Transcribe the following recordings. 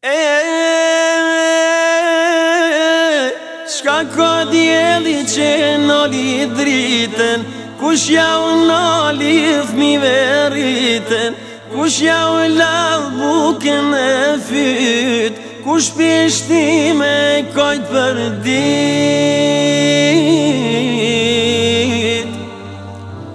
E, e, e, e, e, e, e, Shka ka djeli që në li Kush ja u në fmi veritën, Kush ja u lav buken e fytë, Kush pishti me kajtë për ditë,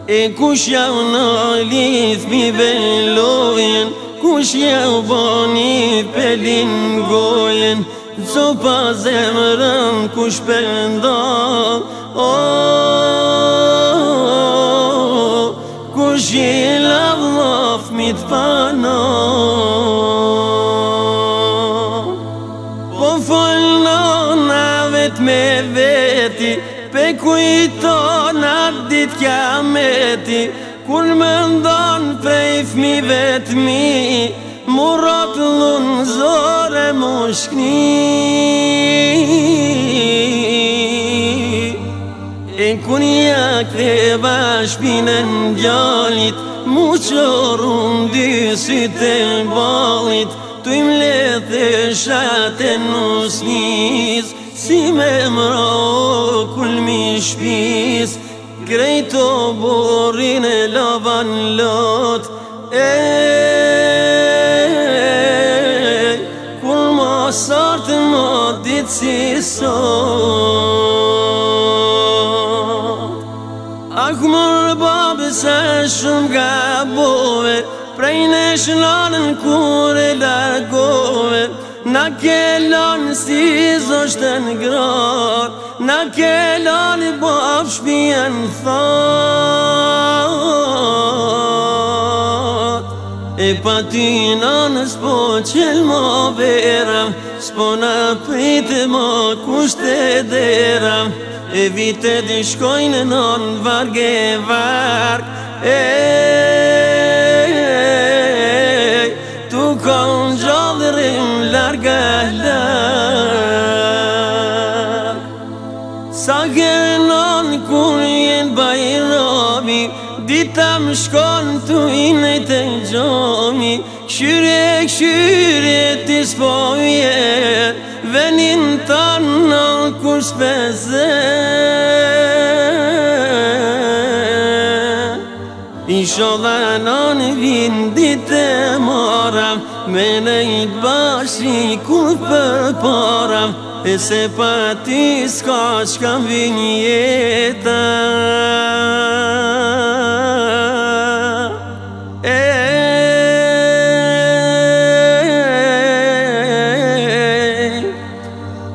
E kush ja u në li fmi velojnë, Kush je u boni pelin gojen Copa zemrën kush pendo O Kush je lav lof mit pano Po fëllo na vet me veti Pe kujto na dit kja meti me ti Kur më ndonë prej fmi vetëmi Murat lunë zore më shkni E kun ja kreba shpinën gjallit Mu qërën dy si të balit Tu im lethe shate në sniz Si me më rohë kulmi shpisë Grejto borin e lavan lot E Kull ma sartë ma ditë si sot Ak mërë babë se shumë ga bove Prej në shlanën kur e lagove Në kelon si zështë në grot Në kelon i po afshpjen thot E pa ty në s'po qëll më vera S'po në pritë më kushte dera E vite di shkojnë në në vargë e vargë E Sa gëllon kur jenë bajrobi Dita më shkon të inë të gjomi Këshyre, këshyre të spoje Venin të në kur spese I shodha në në vinë e mora Me lejtë bashkë i kur për E se pa ti s'ka qka mbi një jeta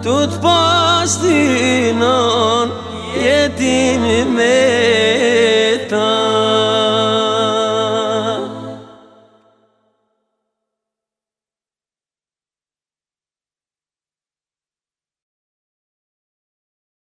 Tu t'pas t'inon jetimi me